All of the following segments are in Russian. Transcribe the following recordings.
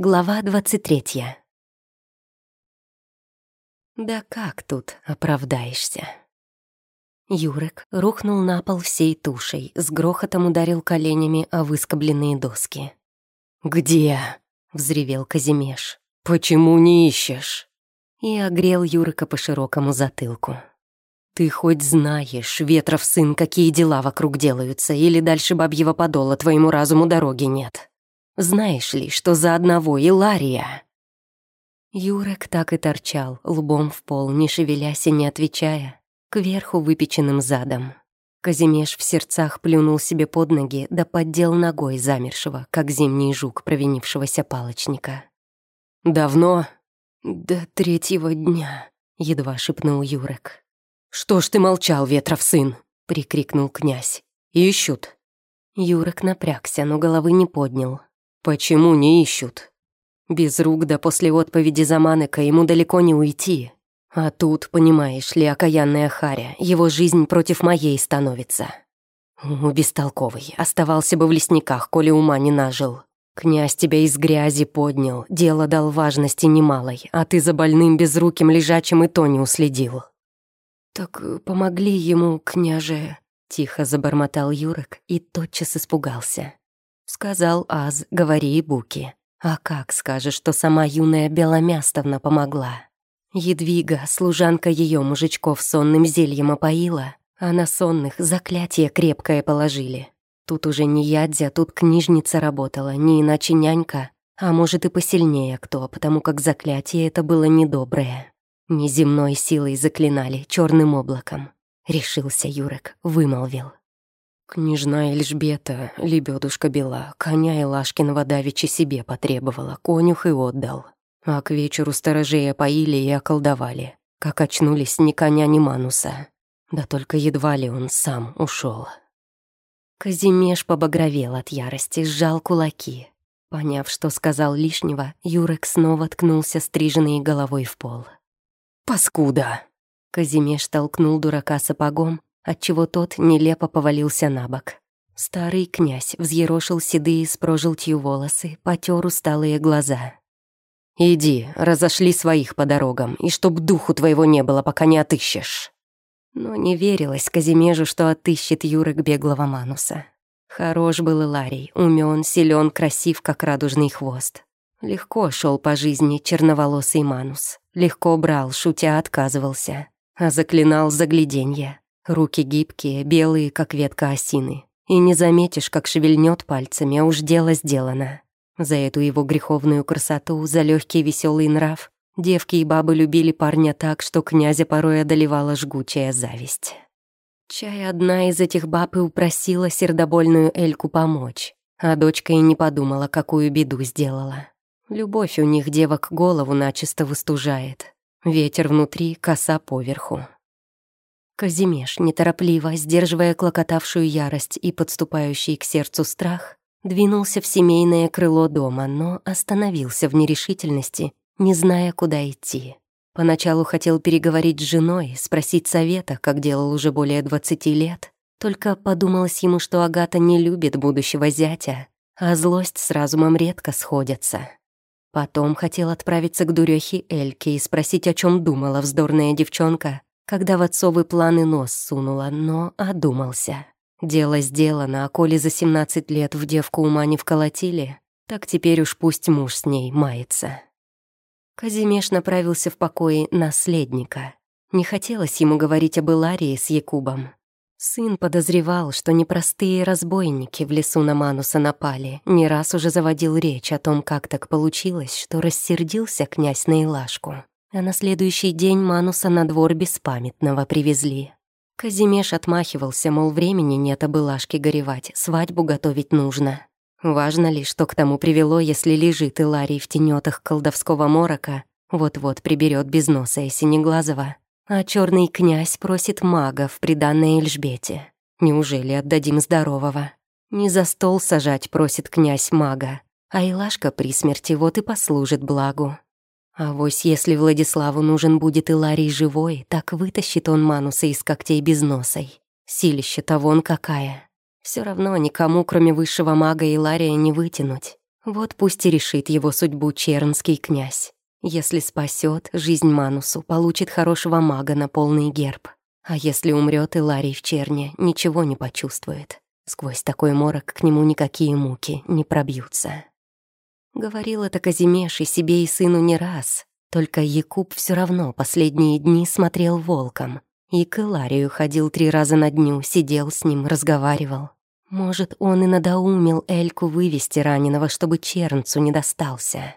Глава двадцать третья. Да как тут оправдаешься? Юрек рухнул на пол всей тушей, с грохотом ударил коленями о выскобленные доски. «Где?» — взревел Казимеш. «Почему не ищешь?» И огрел Юрика по широкому затылку. «Ты хоть знаешь, Ветров сын, какие дела вокруг делаются, или дальше бабьего подола твоему разуму дороги нет?» Знаешь ли, что за одного Илария?» Юрек так и торчал, лбом в пол, не шевелясь и не отвечая, кверху выпеченным задом. Казимеш в сердцах плюнул себе под ноги, да поддел ногой замершего, как зимний жук провинившегося палочника. «Давно?» «До третьего дня», — едва шепнул Юрек. «Что ж ты молчал, Ветров сын?» — прикрикнул князь. «Ищут». Юрек напрягся, но головы не поднял. Почему не ищут? Без рук да после отповеди Заманека ему далеко не уйти. А тут, понимаешь ли, окаянная Харя, его жизнь против моей становится. У, бестолковый, оставался бы в лесниках, коли ума не нажил. Князь тебя из грязи поднял, дело дал важности немалой, а ты за больным безруким лежачим и то не уследил. «Так помогли ему, княже», — тихо забормотал Юрок и тотчас испугался. Сказал Аз, говори и Буки. А как скажешь, что сама юная Беломястовна помогла? Едвига, служанка ее мужичков сонным зельем опоила, а на сонных заклятие крепкое положили. Тут уже не ядзя, тут книжница работала, не иначе нянька, а может и посильнее кто, потому как заклятие это было недоброе. Неземной силой заклинали, черным облаком. Решился Юрек, вымолвил. Княжна Эльжбета, лебедушка бела, коня и Лашкиного давичи себе потребовала, конюх и отдал. А к вечеру сторожей опоили и околдовали. Как очнулись ни коня, ни мануса. Да только едва ли он сам ушел. Казимеш побагровел от ярости, сжал кулаки. Поняв, что сказал лишнего, Юрек снова ткнулся стриженной головой в пол. «Паскуда!» Казимеш толкнул дурака сапогом, отчего тот нелепо повалился на бок. Старый князь взъерошил седые с прожелтью волосы, потер усталые глаза. «Иди, разошли своих по дорогам, и чтоб духу твоего не было, пока не отыщешь». Но не верилось Казимежу, что отыщет Юрок беглого Мануса. Хорош был Иларий, умён, силен, красив, как радужный хвост. Легко шел по жизни черноволосый Манус. Легко брал, шутя отказывался. А заклинал загляденье. Руки гибкие, белые, как ветка осины. И не заметишь, как шевельнет пальцами, а уж дело сделано. За эту его греховную красоту, за легкий веселый нрав, девки и бабы любили парня так, что князя порой одолевала жгучая зависть. Чай одна из этих баб и упросила сердобольную Эльку помочь, а дочка и не подумала, какую беду сделала. Любовь у них девок голову начисто выстужает. Ветер внутри, коса поверху. Казимеш, неторопливо, сдерживая клокотавшую ярость и подступающий к сердцу страх, двинулся в семейное крыло дома, но остановился в нерешительности, не зная, куда идти. Поначалу хотел переговорить с женой, спросить совета, как делал уже более двадцати лет, только подумалось ему, что Агата не любит будущего зятя, а злость с разумом редко сходятся. Потом хотел отправиться к дурёхе Эльке и спросить, о чем думала вздорная девчонка, когда в отцовы планы нос сунула, но одумался. Дело сделано, а коли за 17 лет в девку ума не вколотили, так теперь уж пусть муж с ней мается. Казимеш направился в покое наследника. Не хотелось ему говорить об Иларии с Якубом. Сын подозревал, что непростые разбойники в лесу на Мануса напали, не раз уже заводил речь о том, как так получилось, что рассердился князь на Илашку а на следующий день Мануса на двор беспамятного привезли. Казимеш отмахивался, мол, времени нет об Илашке горевать, свадьбу готовить нужно. Важно ли, что к тому привело, если лежит Иларий в тенетах колдовского морока, вот-вот приберет без носа и синеглазого, а черный князь просит мага в приданной Эльжбете. Неужели отдадим здорового? Не за стол сажать просит князь мага, а Илашка при смерти вот и послужит благу. А вось если Владиславу нужен будет Иларий живой, так вытащит он Мануса из когтей без носой. Силище-то вон какая. Все равно никому, кроме высшего мага Илария, не вытянуть. Вот пусть и решит его судьбу чернский князь. Если спасет жизнь Манусу, получит хорошего мага на полный герб. А если умрет и Ларий в черне, ничего не почувствует. Сквозь такой морок к нему никакие муки не пробьются. Говорил это Казимеш и себе и сыну не раз, только Якуб все равно последние дни смотрел волком. И к Иларию ходил три раза на дню, сидел с ним, разговаривал. Может, он и надоумил Эльку вывести раненого, чтобы чернцу не достался.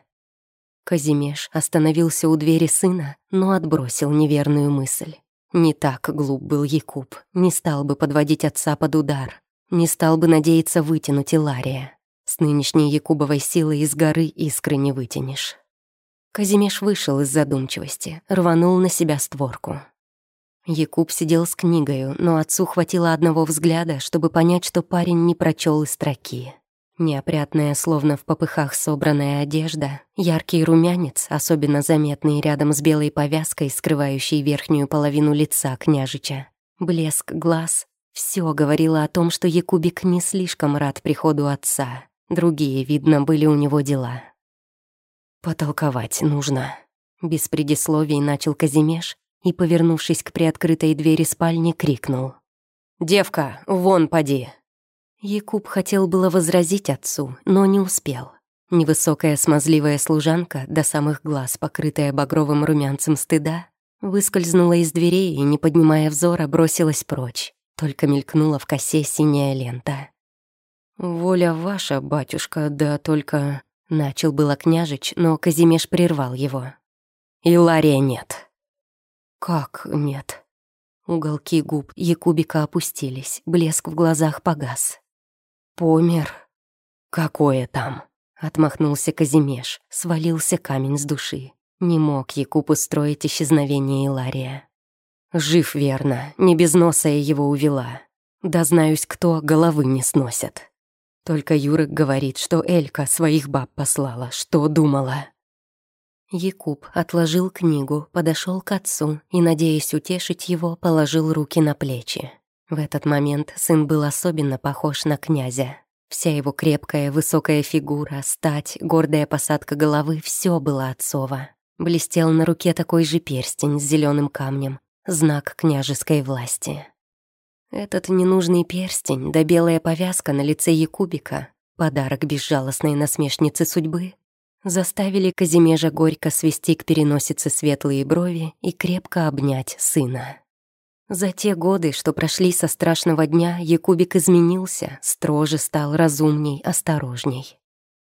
Казимеш остановился у двери сына, но отбросил неверную мысль. Не так глуп был Якуб, не стал бы подводить отца под удар, не стал бы надеяться вытянуть Илария. С нынешней Якубовой силой из горы искры не вытянешь. Казимеш вышел из задумчивости, рванул на себя створку. Якуб сидел с книгою, но отцу хватило одного взгляда, чтобы понять, что парень не прочел и строки. Неопрятная, словно в попыхах собранная одежда, яркий румянец, особенно заметный рядом с белой повязкой, скрывающей верхнюю половину лица княжича, блеск глаз — все говорило о том, что Якубик не слишком рад приходу отца. Другие, видно, были у него дела. «Потолковать нужно», — без предисловий начал Казимеш и, повернувшись к приоткрытой двери спальни, крикнул. «Девка, вон поди!» Якуб хотел было возразить отцу, но не успел. Невысокая смазливая служанка, до самых глаз покрытая багровым румянцем стыда, выскользнула из дверей и, не поднимая взора, бросилась прочь. Только мелькнула в косе синяя лента. «Воля ваша, батюшка, да только...» Начал было княжич, но Казимеш прервал его. «Илария нет». «Как нет?» Уголки губ Якубика опустились, блеск в глазах погас. «Помер?» «Какое там?» — отмахнулся Казимеш, свалился камень с души. Не мог Якуб устроить исчезновение Илария. «Жив верно, не без носа я его увела. Да знаюсь, кто головы не сносят. Только Юрик говорит, что Элька своих баб послала, что думала». Якуб отложил книгу, подошел к отцу и, надеясь утешить его, положил руки на плечи. В этот момент сын был особенно похож на князя. Вся его крепкая, высокая фигура, стать, гордая посадка головы — все было отцово. Блестел на руке такой же перстень с зеленым камнем, знак княжеской власти. Этот ненужный перстень да белая повязка на лице Якубика, подарок безжалостной насмешницы судьбы, заставили Казимежа горько свести к переносице светлые брови и крепко обнять сына. За те годы, что прошли со страшного дня, Якубик изменился, строже стал, разумней, осторожней.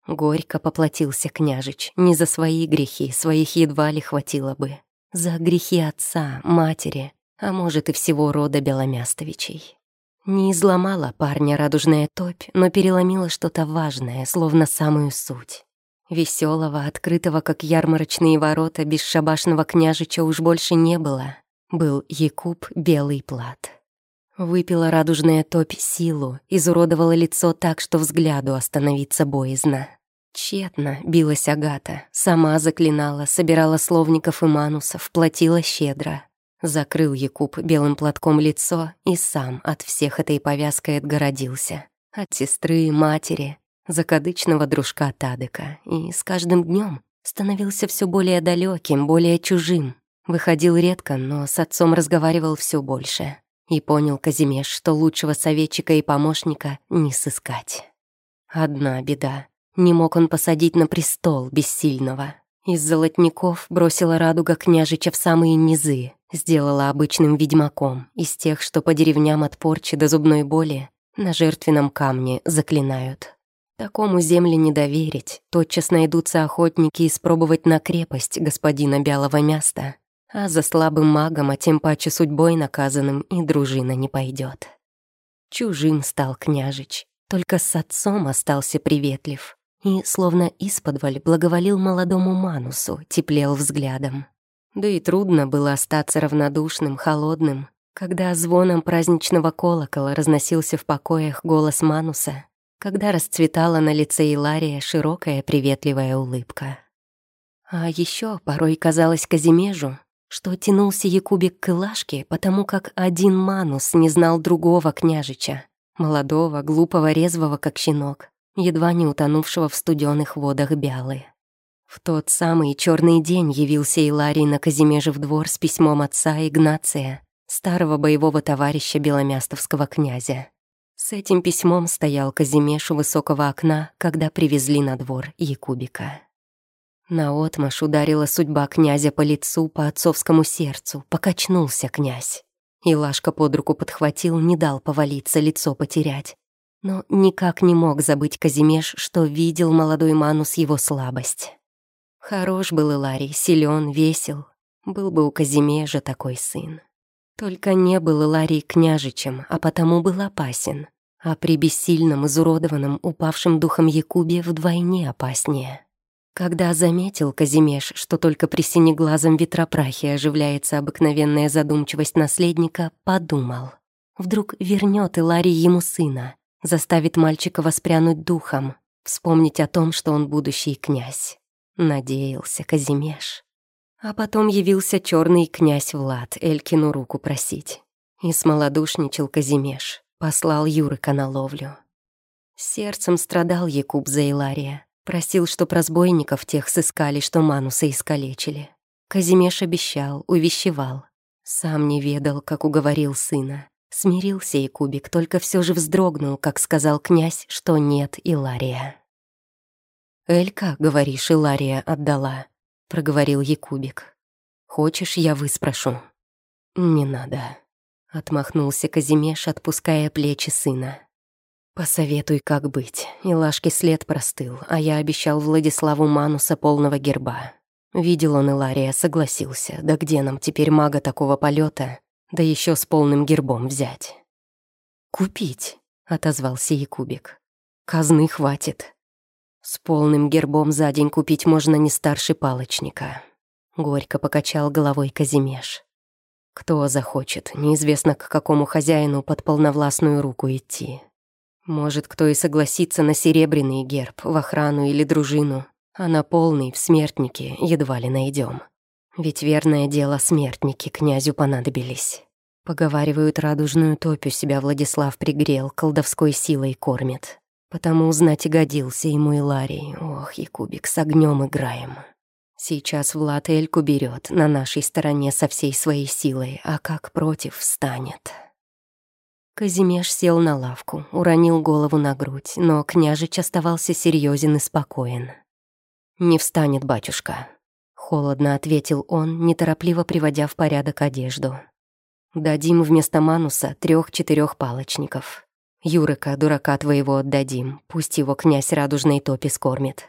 Горько поплатился княжич, не за свои грехи, своих едва ли хватило бы. За грехи отца, матери, а может и всего рода Беломястовичей. Не изломала парня радужная топь, но переломила что-то важное, словно самую суть. Веселого, открытого, как ярмарочные ворота, бесшабашного княжича уж больше не было был Якуб Белый Плат. Выпила радужная топь силу, изуродовала лицо так, что взгляду остановиться боязно. Тщетно билась Агата, сама заклинала, собирала словников и манусов, платила щедро. Закрыл Якуб белым платком лицо и сам от всех этой повязкой отгородился. От сестры, матери, закадычного дружка Тадыка. И с каждым днем становился все более далеким, более чужим, Выходил редко, но с отцом разговаривал все больше. И понял Казимеш, что лучшего советчика и помощника не сыскать. Одна беда. Не мог он посадить на престол бессильного. Из золотников бросила радуга княжича в самые низы, сделала обычным ведьмаком, из тех, что по деревням от порчи до зубной боли на жертвенном камне заклинают. Такому земле не доверить, тотчас найдутся охотники испробовать на крепость господина Бялого Мяста, а за слабым магом, а тем паче судьбой наказанным, и дружина не пойдет. Чужим стал княжич, только с отцом остался приветлив и, словно исподволь, благоволил молодому Манусу, теплел взглядом. Да и трудно было остаться равнодушным, холодным, когда звоном праздничного колокола разносился в покоях голос Мануса, когда расцветала на лице Илария широкая приветливая улыбка. А еще порой казалось Казимежу, что тянулся Якубик к Илашке, потому как один Манус не знал другого княжича, молодого, глупого, резвого, как щенок, едва не утонувшего в студенных водах Бялы. В тот самый черный день явился Иларий на Казимежев двор с письмом отца Игнация, старого боевого товарища беломястовского князя. С этим письмом стоял Казимеш у высокого окна, когда привезли на двор Якубика. Наотмашь ударила судьба князя по лицу, по отцовскому сердцу, покачнулся князь. Илашка под руку подхватил, не дал повалиться, лицо потерять. Но никак не мог забыть Казимеш, что видел молодой Манус его слабость. Хорош был Иларий, силен, весел. Был бы у Казимежа такой сын. Только не был Иларий княжичем, а потому был опасен. А при бессильном, изуродованном, упавшем духом Якубе вдвойне опаснее. Когда заметил Казимеш, что только при синеглазом ветропрахе оживляется обыкновенная задумчивость наследника, подумал. Вдруг вернет Иларий ему сына, заставит мальчика воспрянуть духом, вспомнить о том, что он будущий князь. Надеялся Казимеш. А потом явился черный князь Влад Элькину руку просить. И смолодушничал Казимеш, послал Юрика на ловлю. Сердцем страдал Якуб за Илария. Просил, чтоб разбойников тех сыскали, что Мануса искалечили. Казимеш обещал, увещевал. Сам не ведал, как уговорил сына. Смирился Якубик, только все же вздрогнул, как сказал князь, что нет Илария. «Элька, говоришь, Илария отдала», — проговорил Якубик. «Хочешь, я выспрошу?» «Не надо», — отмахнулся Казимеш, отпуская плечи сына. «Посоветуй, как быть. Илашке след простыл, а я обещал Владиславу Мануса полного герба. Видел он Илария, согласился. Да где нам теперь мага такого полета, да еще с полным гербом взять?» «Купить», — отозвался Якубик. «Казны хватит. С полным гербом за день купить можно не старше палочника. Горько покачал головой Казимеш. Кто захочет, неизвестно к какому хозяину под полновластную руку идти. Может, кто и согласится на серебряный герб, в охрану или дружину, а на полный, в смертники, едва ли найдем. Ведь верное дело, смертники князю понадобились. Поговаривают, радужную топь у себя Владислав пригрел, колдовской силой кормит. Потому узнать и годился ему и Ларий. Ох, Якубик, с огнем играем. Сейчас Влад Эльку берет на нашей стороне со всей своей силой, а как против встанет. Казимеш сел на лавку, уронил голову на грудь, но княжич оставался серьезен и спокоен. «Не встанет, батюшка», — холодно ответил он, неторопливо приводя в порядок одежду. «Дадим вместо Мануса трех-четырех палочников. Юрика, дурака твоего, отдадим, пусть его князь радужной топи скормит.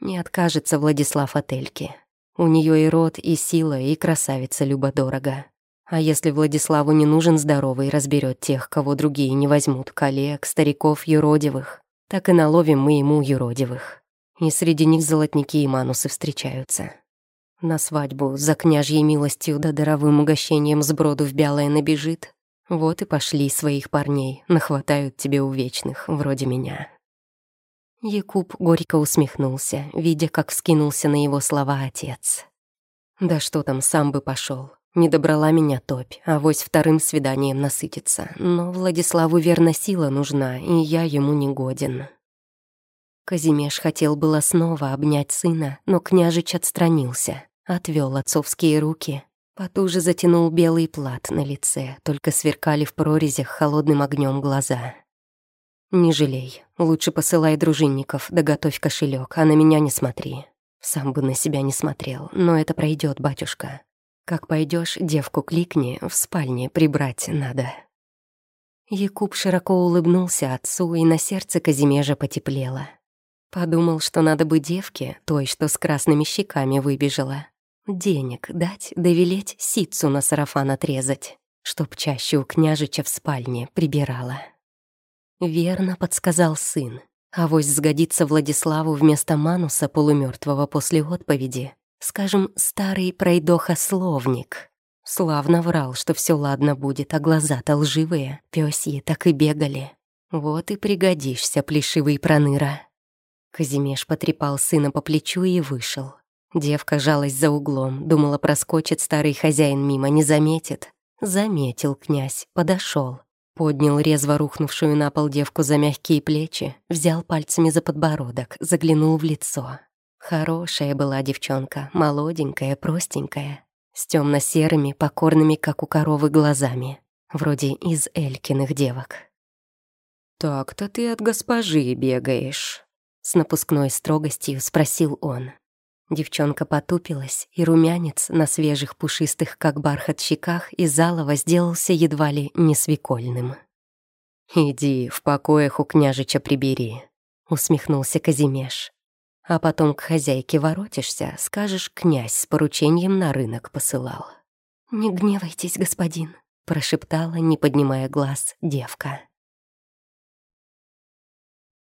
Не откажется Владислав от Эльки. У нее и род, и сила, и красавица любо-дорого. А если Владиславу не нужен здоровый, разберет тех, кого другие не возьмут, коллег, стариков, юродивых, так и наловим мы ему юродивых. И среди них золотники и манусы встречаются. На свадьбу за княжьей милостью да даровым угощением сброду в бялое набежит, вот и пошли своих парней, нахватают тебе увечных, вроде меня». Якуб горько усмехнулся, видя, как вскинулся на его слова отец. «Да что там, сам бы пошел. Не добрала меня топь, а вось вторым свиданием насытиться. Но Владиславу верно сила нужна, и я ему не годен». Казимеш хотел было снова обнять сына, но княжич отстранился, отвел отцовские руки Потуже затянул белый плат на лице, только сверкали в прорезях холодным огнем глаза. «Не жалей, лучше посылай дружинников, да готовь кошелек, а на меня не смотри. Сам бы на себя не смотрел, но это пройдет, батюшка. Как пойдешь, девку кликни, в спальне прибрать надо». Якуб широко улыбнулся отцу, и на сердце Казимежа потеплело. Подумал, что надо бы девке, той, что с красными щеками выбежала, Денег дать, довелеть ситцу на сарафан отрезать, чтоб чаще у княжича в спальне прибирала. Верно подсказал сын. Авось сгодится Владиславу вместо Мануса полумертвого после отповеди. Скажем, старый пройдоха-словник. Славно врал, что все ладно будет, а глаза-то лживые, пёсьи так и бегали. Вот и пригодишься, плешивый проныра. Казимеш потрепал сына по плечу и вышел. Девка жалась за углом, думала, проскочит старый хозяин мимо, не заметит. Заметил князь, подошел, Поднял резво рухнувшую на пол девку за мягкие плечи, взял пальцами за подбородок, заглянул в лицо. Хорошая была девчонка, молоденькая, простенькая, с темно серыми покорными, как у коровы, глазами, вроде из Элькиных девок. «Так-то ты от госпожи бегаешь», — с напускной строгостью спросил он. Девчонка потупилась, и румянец на свежих пушистых, как бархат, щеках из залова сделался едва ли не свекольным. «Иди, в покоях у княжича прибери», — усмехнулся Казимеш. «А потом к хозяйке воротишься, скажешь, князь с поручением на рынок посылал». «Не гневайтесь, господин», — прошептала, не поднимая глаз, девка.